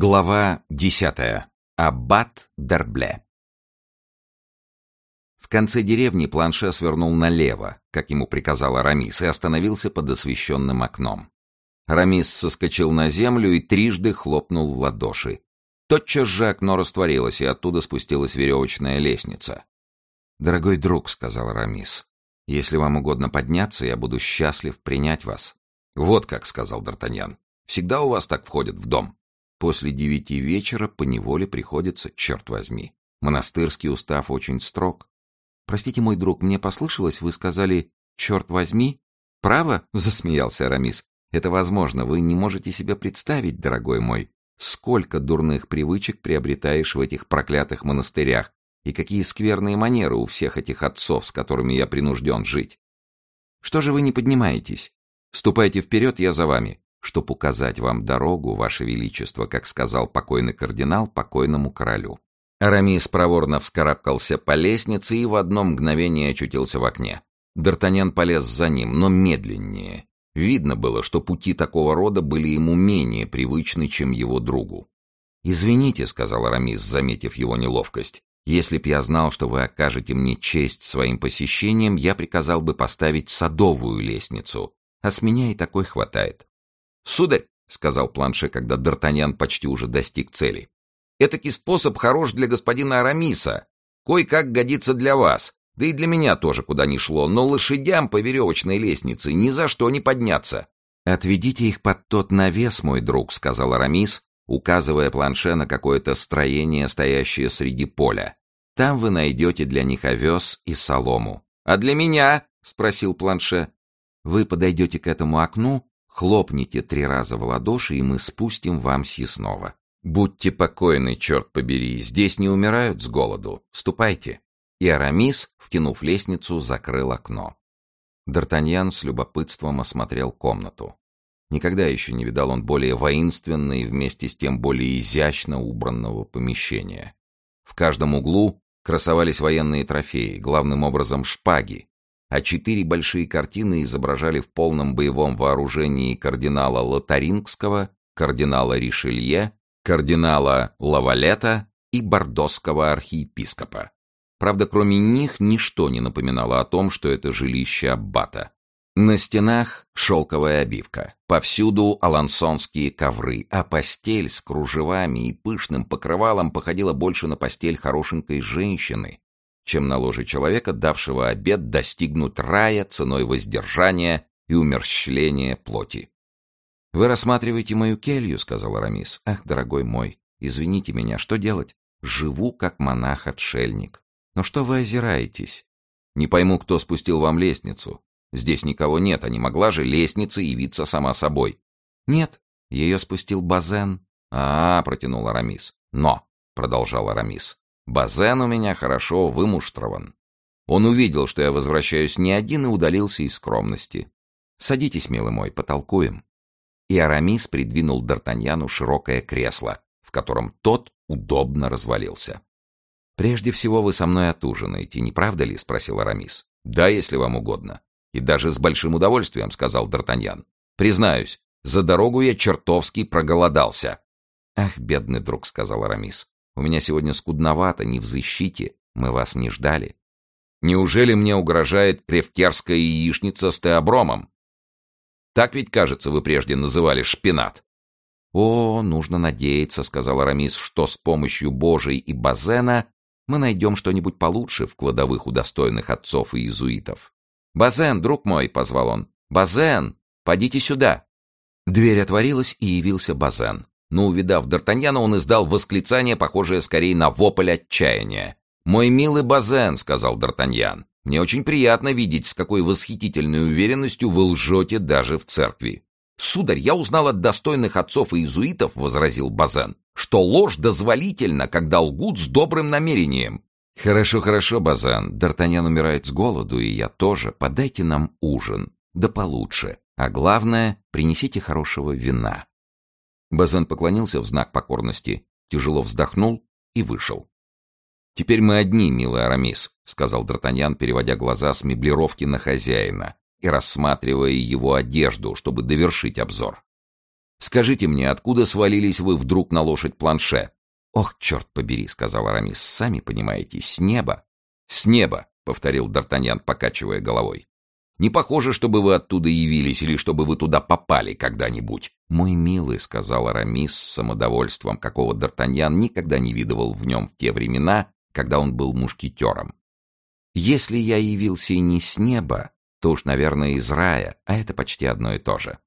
Глава десятая. Аббат Дербле. В конце деревни Планше свернул налево, как ему приказал Арамис, и остановился под освещенным окном. Арамис соскочил на землю и трижды хлопнул в ладоши. Тотчас же окно растворилось, и оттуда спустилась веревочная лестница. «Дорогой друг», — сказал Арамис, — «если вам угодно подняться, я буду счастлив принять вас». «Вот как», — сказал Д'Артаньян, — «всегда у вас так входят в дом». После девяти вечера по неволе приходится, черт возьми. Монастырский устав очень строг. Простите, мой друг, мне послышалось, вы сказали «черт возьми»? «Право?» — засмеялся Арамис. «Это возможно. Вы не можете себе представить, дорогой мой, сколько дурных привычек приобретаешь в этих проклятых монастырях, и какие скверные манеры у всех этих отцов, с которыми я принужден жить. Что же вы не поднимаетесь? Ступайте вперед, я за вами чтоб указать вам дорогу, ваше величество, как сказал покойный кардинал покойному королю. Арамис проворно вскарабкался по лестнице и в одно мгновение очутился в окне. Д'Артаньян полез за ним, но медленнее. Видно было, что пути такого рода были ему менее привычны, чем его другу. «Извините», — сказал Арамис, заметив его неловкость, «если б я знал, что вы окажете мне честь своим посещением, я приказал бы поставить садовую лестницу, а с меня и такой хватает. «Сударь», — сказал Планше, когда Д'Артаньян почти уже достиг цели, — «этакий способ хорош для господина Арамиса. Кой-как годится для вас, да и для меня тоже куда ни шло, но лошадям по веревочной лестнице ни за что не подняться». «Отведите их под тот навес, мой друг», — сказал Арамис, указывая Планше на какое-то строение, стоящее среди поля. «Там вы найдете для них овес и солому». «А для меня?» — спросил Планше. «Вы подойдете к этому окну Хлопните три раза в ладоши, и мы спустим вам съестного. Будьте покойны, черт побери, здесь не умирают с голоду. Ступайте. И Арамис, втянув лестницу, закрыл окно. Д'Артаньян с любопытством осмотрел комнату. Никогда еще не видал он более воинственного и вместе с тем более изящно убранного помещения. В каждом углу красовались военные трофеи, главным образом шпаги, а четыре большие картины изображали в полном боевом вооружении кардинала Лотарингского, кардинала Ришелье, кардинала Лавалета и бордосского архиепископа. Правда, кроме них ничто не напоминало о том, что это жилище аббата. На стенах шелковая обивка, повсюду алансонские ковры, а постель с кружевами и пышным покрывалом походила больше на постель хорошенькой женщины, чем на ложе человека, давшего обед достигнуть рая ценой воздержания и умерщвления плоти. «Вы рассматриваете мою келью», — сказал Арамис. «Ах, дорогой мой, извините меня, что делать? Живу, как монах-отшельник. Но что вы озираетесь? Не пойму, кто спустил вам лестницу. Здесь никого нет, а не могла же лестница явиться сама собой». «Нет, ее спустил Базен». «А, -а — протянул Арамис. «Но», — продолжал Арамис, Базен у меня хорошо вымуштрован. Он увидел, что я возвращаюсь не один, и удалился из скромности. «Садитесь, милый мой, потолкуем». И Арамис придвинул Д'Артаньяну широкое кресло, в котором тот удобно развалился. «Прежде всего вы со мной отужинаете, не правда ли?» — спросил Арамис. «Да, если вам угодно. И даже с большим удовольствием», — сказал Д'Артаньян. «Признаюсь, за дорогу я чертовски проголодался». «Ах, бедный друг», — сказал Арамис. У меня сегодня скудновато, не в защите. Мы вас не ждали. Неужели мне угрожает кревкерская яичница с теобромом? Так ведь, кажется, вы прежде называли шпинат. «О, нужно надеяться», — сказал Арамис, — «что с помощью Божией и Базена мы найдем что-нибудь получше в кладовых у достойных отцов и иезуитов». «Базен, друг мой», — позвал он, — «Базен, подите сюда». Дверь отворилась, и явился Базен но, увидав Д'Артаньяна, он издал восклицание, похожее скорее на вопль отчаяния. «Мой милый Базен», — сказал Д'Артаньян, — «мне очень приятно видеть, с какой восхитительной уверенностью вы лжете даже в церкви». «Сударь, я узнал от достойных отцов и иезуитов», — возразил Базен, «что ложь дозволительна, когда лгут с добрым намерением». «Хорошо, хорошо, Базен. Д'Артаньян умирает с голоду, и я тоже. Подайте нам ужин. Да получше. А главное, принесите хорошего вина. Базен поклонился в знак покорности, тяжело вздохнул и вышел. «Теперь мы одни, милый Арамис», — сказал Д'Артаньян, переводя глаза с меблировки на хозяина и рассматривая его одежду, чтобы довершить обзор. Скажите мне, откуда свалились вы вдруг на лошадь планше?» «Ох, черт побери», — сказал Арамис, — «сами понимаете, с неба». «С неба», — повторил Д'Артаньян, покачивая головой. «Не похоже, чтобы вы оттуда явились или чтобы вы туда попали когда-нибудь». «Мой милый», — сказал Арамис с самодовольством, какого Д'Артаньян никогда не видывал в нем в те времена, когда он был мушкетером. «Если я явился и не с неба, то уж, наверное, из рая, а это почти одно и то же».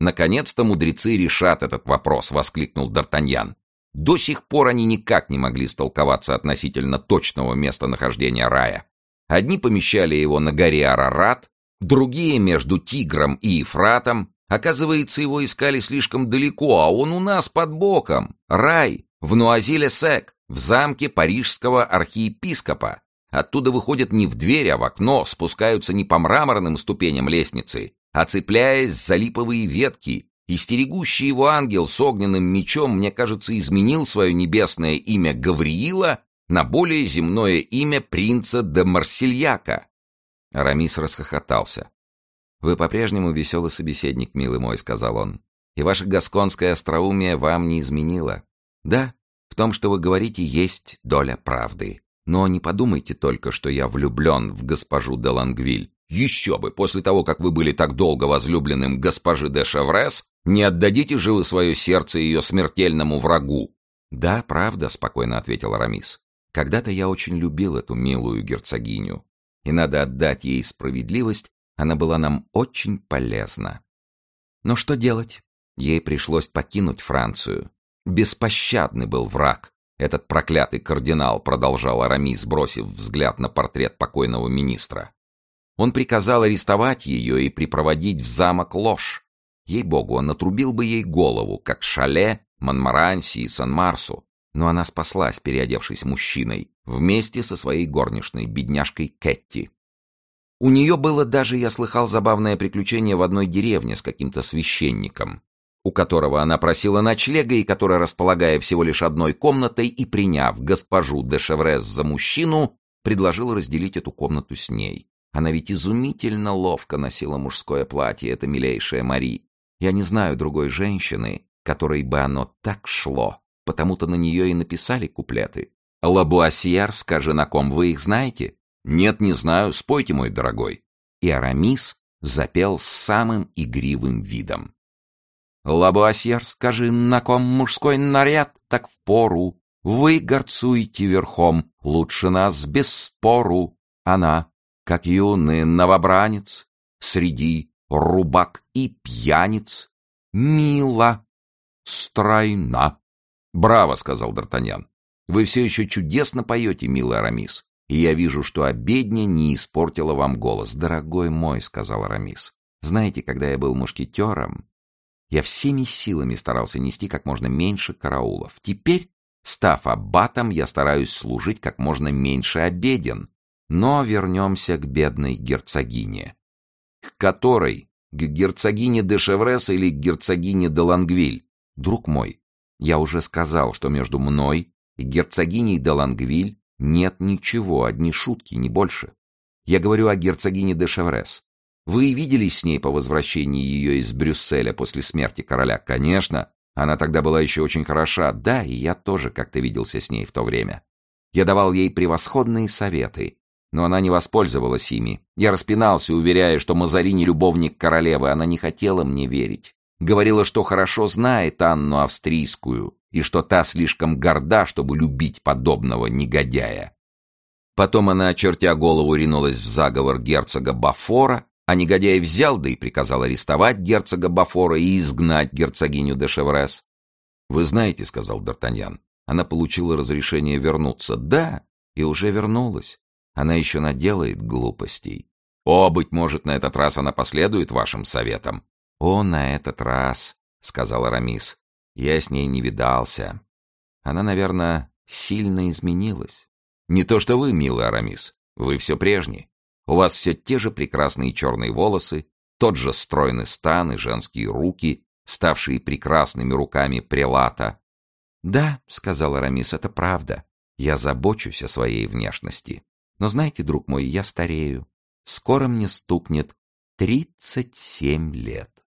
«Наконец-то мудрецы решат этот вопрос», — воскликнул Д'Артаньян. До сих пор они никак не могли столковаться относительно точного местонахождения рая. Одни помещали его на горе Арарат, другие между Тигром и Ефратом. Оказывается, его искали слишком далеко, а он у нас под боком. Рай в Нуазиле-Сек, в замке парижского архиепископа. Оттуда выходят не в дверь, а в окно, спускаются не по мраморным ступеням лестницы, а цепляясь за липовые ветки, и стерегущий его ангел с огненным мечом, мне кажется, изменил свое небесное имя Гавриила на более земное имя принца де Марсельяка. Арамис расхохотался. «Вы по-прежнему веселый собеседник, милый мой», — сказал он. «И ваше гасконское остроумие вам не изменило. Да, в том, что вы говорите, есть доля правды. Но не подумайте только, что я влюблен в госпожу де Лангвиль. Еще бы, после того, как вы были так долго возлюбленным госпожи де Шеврес, не отдадите же вы свое сердце ее смертельному врагу. Да, правда, спокойно ответил Арамис. Когда-то я очень любил эту милую герцогиню, и надо отдать ей справедливость, она была нам очень полезна. Но что делать? Ей пришлось покинуть Францию. Беспощадный был враг. Этот проклятый кардинал, продолжал Арамис, бросив взгляд на портрет покойного министра. Он приказал арестовать ее и припроводить в замок ложь. Ей-богу, он отрубил бы ей голову, как Шале, Монмаранси и Сан-Марсу. Но она спаслась, переодевшись мужчиной, вместе со своей горничной, бедняжкой Кэтти. У нее было даже, я слыхал, забавное приключение в одной деревне с каким-то священником, у которого она просила ночлега и который, располагая всего лишь одной комнатой и приняв госпожу де Шеврес за мужчину, предложил разделить эту комнату с ней. Она ведь изумительно ловко носила мужское платье, эта милейшая Мари. Я не знаю другой женщины, которой бы оно так шло, потому-то на нее и написали куплеты. «Лабуасьер, скажи, на ком вы их знаете?» «Нет, не знаю, спойте, мой дорогой». И Арамис запел с самым игривым видом. «Лабуасьер, скажи, на ком мужской наряд так впору? Вы горцуете верхом, лучше нас без спору. Она как юный новобранец, среди рубак и пьяниц, мила, стройна. «Браво!» — сказал Д'Артаньян. «Вы все еще чудесно поете, милый Арамис, и я вижу, что обедня не испортила вам голос. Дорогой мой!» — сказал Арамис. «Знаете, когда я был мушкетером, я всеми силами старался нести как можно меньше караулов. Теперь, став аббатом, я стараюсь служить как можно меньше обеден, но вернемся к бедной герцогине. К которой? К герцогине де Шеврес или к герцогине де Лангвиль? Друг мой, я уже сказал, что между мной и герцогиней де Лангвиль нет ничего, одни шутки, не больше. Я говорю о герцогине де Шеврес. Вы виделись с ней по возвращении ее из Брюсселя после смерти короля? Конечно. Она тогда была еще очень хороша. Да, и я тоже как-то виделся с ней в то время. Я давал ей превосходные советы, но она не воспользовалась ими. Я распинался, уверяя, что Мазарини любовник королевы, она не хотела мне верить. Говорила, что хорошо знает Анну Австрийскую, и что та слишком горда, чтобы любить подобного негодяя. Потом она, очертя голову, ринулась в заговор герцога Бафора, а негодяй взял, да и приказал арестовать герцога Бафора и изгнать герцогиню де Шеврес. «Вы знаете», — сказал Д'Артаньян, — она получила разрешение вернуться. «Да, и уже вернулась. Она еще наделает глупостей. О, быть может, на этот раз она последует вашим советам. О, на этот раз, — сказал Арамис. Я с ней не видался. Она, наверное, сильно изменилась. Не то что вы, милый Арамис. Вы все прежний. У вас все те же прекрасные черные волосы, тот же стройный стан и женские руки, ставшие прекрасными руками прелата. «Да», — сказал Арамис, — «это правда. Я забочусь о своей внешности. Но знаете, друг мой, я старею. Скоро мне стукнет тридцать семь лет.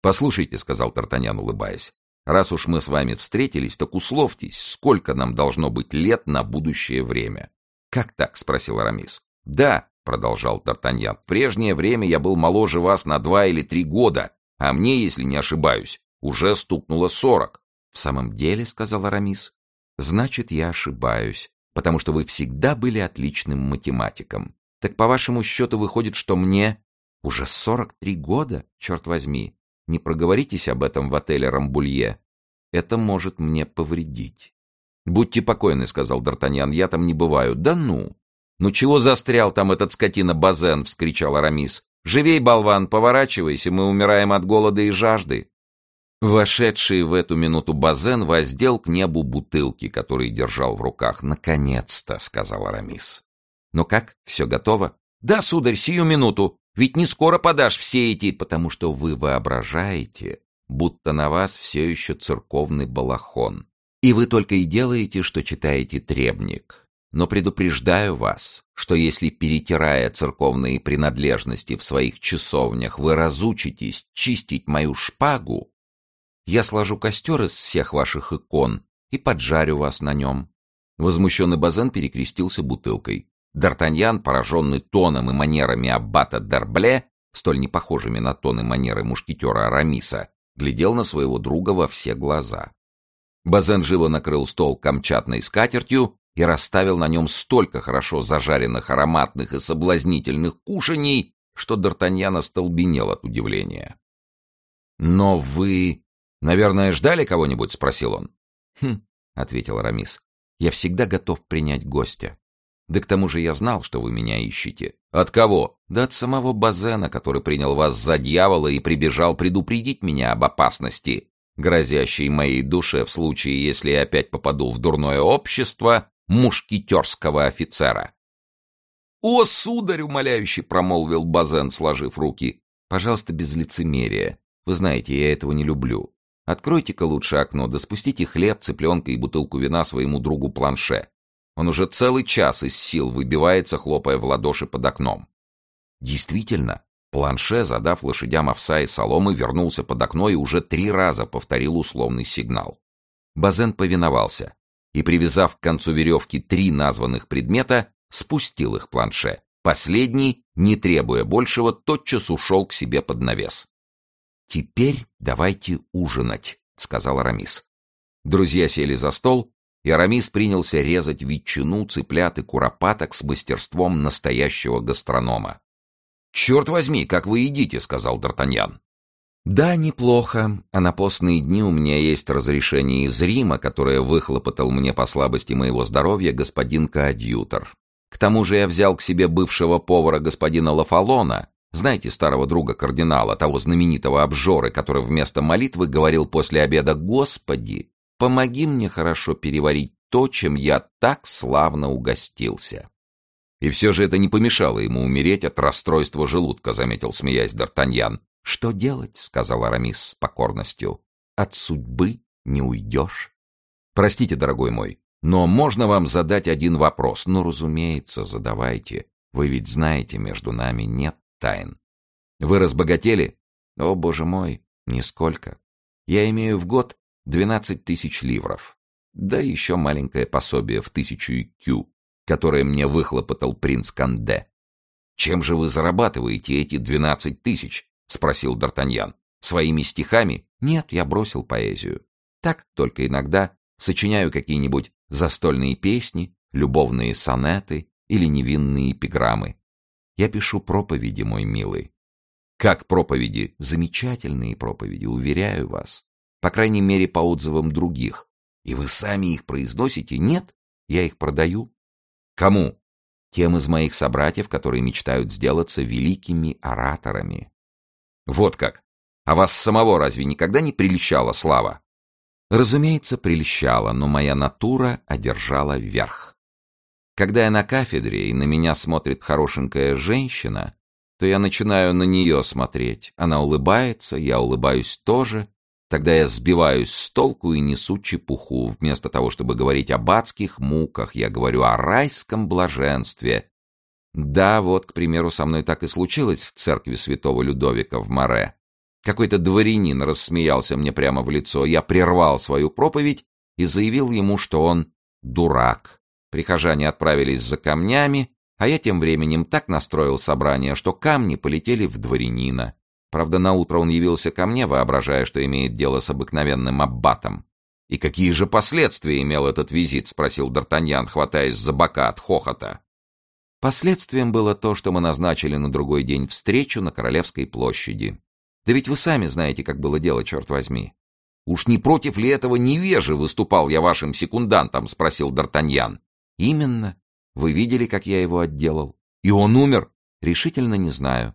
«Послушайте», — сказал Тартанян, улыбаясь, «раз уж мы с вами встретились, так условьтесь, сколько нам должно быть лет на будущее время». «Как так?» — спросил Арамис. «Да», — продолжал Тартаньян, — «в прежнее время я был моложе вас на два или три года, а мне, если не ошибаюсь, уже стукнуло сорок». «В самом деле», — сказал Арамис, — «значит, я ошибаюсь, потому что вы всегда были отличным математиком. Так по вашему счету выходит, что мне уже сорок три года, черт возьми. Не проговоритесь об этом в отеле «Рамбулье». Это может мне повредить. «Будьте покойны», — сказал Д'Артаньян, — «я там не бываю». «Да ну!» «Ну чего застрял там этот скотина Базен?» — вскричал Арамис. «Живей, болван, поворачивайся, мы умираем от голода и жажды». Вошедший в эту минуту Базен воздел к небу бутылки, которые держал в руках. «Наконец-то», — сказал Арамис. «Ну как, все готово?» «Да, сударь, сию минуту. Ведь не скоро подашь все эти...» «Потому что вы воображаете, будто на вас все еще церковный балахон. И вы только и делаете, что читаете требник. Но предупреждаю вас, что если, перетирая церковные принадлежности в своих часовнях, вы разучитесь чистить мою шпагу, я сложу костер из всех ваших икон и поджарю вас на нем». Возмущенный Базен перекрестился бутылкой. Д'Артаньян, пораженный тоном и манерами аббата Д'Арбле, столь непохожими на тон и манеры мушкетера Арамиса, глядел на своего друга во все глаза. Базен живо накрыл стол камчатной скатертью и расставил на нем столько хорошо зажаренных, ароматных и соблазнительных кушаний, что Д'Артаньян остолбенел от удивления. «Но вы, наверное, ждали кого-нибудь?» — спросил он. «Хм», — ответил Арамис, — «я всегда готов принять гостя. Да к тому же я знал, что вы меня ищете. От кого? Да от самого Базена, который принял вас за дьявола и прибежал предупредить меня об опасности, грозящей моей душе в случае, если я опять попаду в дурное общество мушкетерского офицера. «О, сударь!» — умоляюще промолвил Базен, сложив руки. «Пожалуйста, без лицемерия. Вы знаете, я этого не люблю. Откройте-ка лучше окно, да спустите хлеб, цыпленка и бутылку вина своему другу Планше. Он уже целый час из сил выбивается, хлопая в ладоши под окном. Действительно, Планше, задав лошадям овса и соломы, вернулся под окно и уже три раза повторил условный сигнал. Базен повиновался и, привязав к концу веревки три названных предмета, спустил их Планше. Последний, не требуя большего, тотчас ушел к себе под навес. «Теперь давайте ужинать», — сказал Арамис. Друзья сели за стол, и принялся резать ветчину, цыплят и куропаток с мастерством настоящего гастронома. «Черт возьми, как вы едите!» — сказал Д'Артаньян. «Да, неплохо. А на постные дни у меня есть разрешение из Рима, которое выхлопотал мне по слабости моего здоровья господин коадьютор. К тому же я взял к себе бывшего повара господина Лафалона, знаете старого друга кардинала, того знаменитого обжоры, который вместо молитвы говорил после обеда «Господи, Помоги мне хорошо переварить то, чем я так славно угостился. И все же это не помешало ему умереть от расстройства желудка, заметил, смеясь Д'Артаньян. Что делать, сказал Арамис с покорностью. От судьбы не уйдешь. Простите, дорогой мой, но можно вам задать один вопрос? Ну, разумеется, задавайте. Вы ведь знаете, между нами нет тайн. Вы разбогатели? О, боже мой, нисколько. Я имею в год Двенадцать тысяч ливров. Да еще маленькое пособие в тысячу икю, которое мне выхлопотал принц Канде. «Чем же вы зарабатываете эти двенадцать тысяч?» — спросил Д'Артаньян. «Своими стихами?» «Нет, я бросил поэзию. Так, только иногда сочиняю какие-нибудь застольные песни, любовные сонеты или невинные эпиграммы. Я пишу проповеди, мой милый. Как проповеди? Замечательные проповеди, уверяю вас. По крайней мере, по отзывам других. И вы сами их произносите? Нет, я их продаю. Кому? Тем из моих собратьев, которые мечтают сделаться великими ораторами. Вот как. А вас самого разве никогда не прельщала слава? Разумеется, прельщала, но моя натура одержала верх. Когда я на кафедре и на меня смотрит хорошенькая женщина, то я начинаю на нее смотреть. Она улыбается, я улыбаюсь тоже, Тогда я сбиваюсь с толку и несу чепуху. Вместо того, чтобы говорить об адских муках, я говорю о райском блаженстве. Да, вот, к примеру, со мной так и случилось в церкви святого Людовика в Море. Какой-то дворянин рассмеялся мне прямо в лицо. Я прервал свою проповедь и заявил ему, что он дурак. Прихожане отправились за камнями, а я тем временем так настроил собрание, что камни полетели в дворянина. Правда, наутро он явился ко мне, воображая, что имеет дело с обыкновенным аббатом. «И какие же последствия имел этот визит?» — спросил Д'Артаньян, хватаясь за бока от хохота. Последствием было то, что мы назначили на другой день встречу на Королевской площади. Да ведь вы сами знаете, как было дело, черт возьми. «Уж не против ли этого невежи выступал я вашим секундантом?» — спросил Д'Артаньян. «Именно. Вы видели, как я его отделал? И он умер? Решительно не знаю.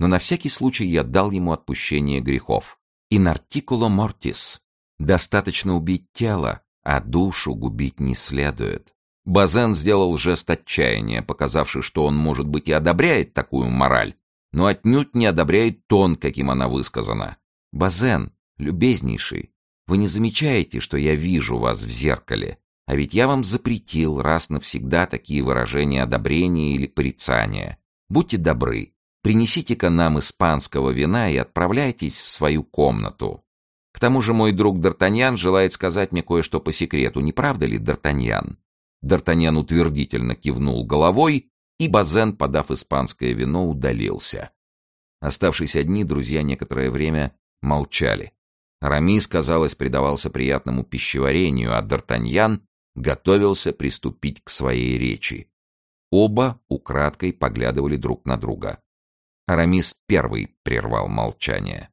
Но на всякий случай я дал ему отпущение грехов. In articulo mortis. Достаточно убить тело, а душу губить не следует. Базен сделал жест отчаяния, показавший, что он, может быть, и одобряет такую мораль, но отнюдь не одобряет тон, каким она высказана. «Базен, любезнейший, вы не замечаете, что я вижу вас в зеркале? А ведь я вам запретил раз навсегда такие выражения одобрения или порицания. Будьте добры, принесите-ка нам испанского вина и отправляйтесь в свою комнату. К тому же мой друг Д'Артаньян желает сказать мне кое-что по секрету, не правда ли, Д'Артаньян?» Д'Артаньян утвердительно кивнул головой, и Базен, подав испанское вино, удалился. Оставшись одни, друзья некоторое время молчали. Рамис, казалось, предавался приятному пищеварению, а Д'Артаньян готовился приступить к своей речи. Оба украдкой поглядывали друг на друга. Арамис первый прервал молчание.